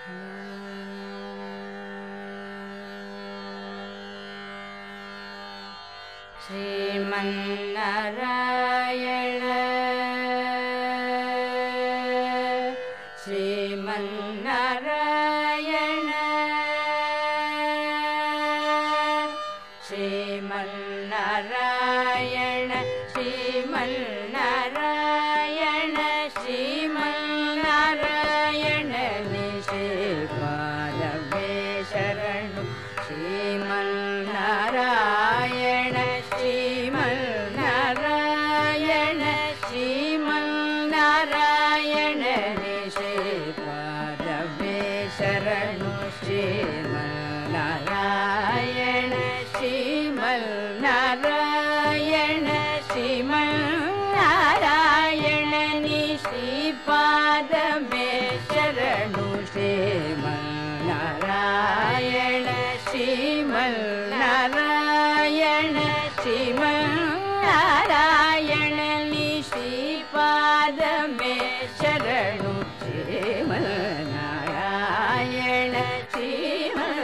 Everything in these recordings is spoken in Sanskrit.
श्रीमन्नारायण। श्रीमन्नारायण। श्रीमन्नारायण। श्रीमन्नारायण श्रीमन्नारायण निश्रीपादमे शरणु श्रीमन्नारायण श्रीमन्नारायण श्रीमन्नारायण निश्रीपादमे शरणु श्रीमन्नारायण श्रीमन्नारायण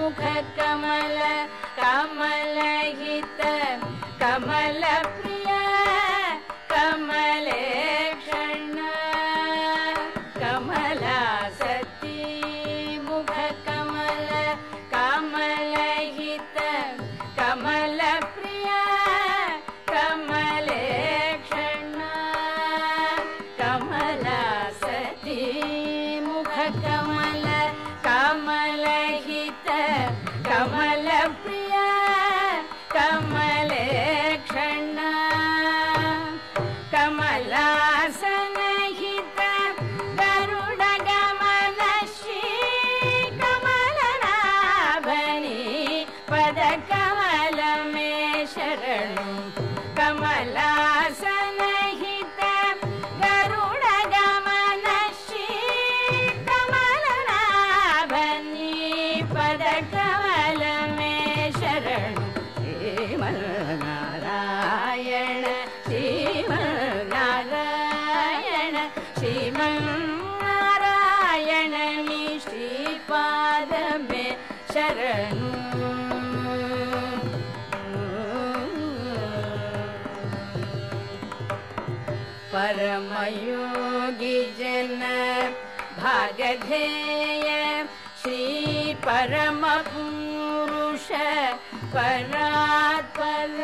कमल कमल प्रिय कमले क्षण कमला सती मुख कमल कमल प्रिय कमले क्षण कमला सती मुख कमल शरणु। परमयोगी भागधेय श्री परम पुरुष परात्पर।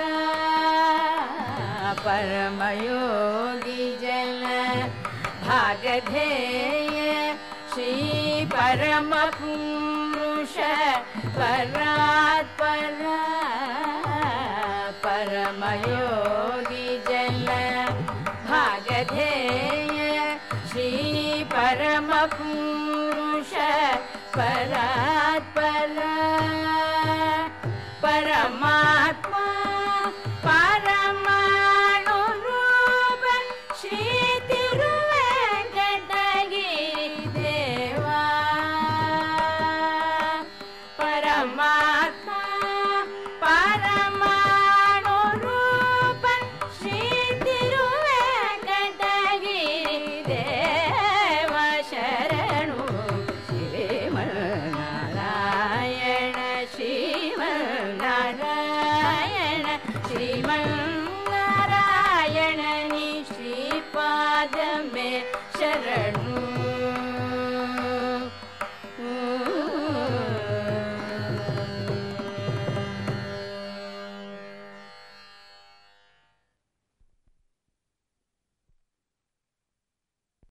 परमयोगी जन भागधेय श्री परम पुरुष परात्पर परमयोगी जन भागधेय श्री परम में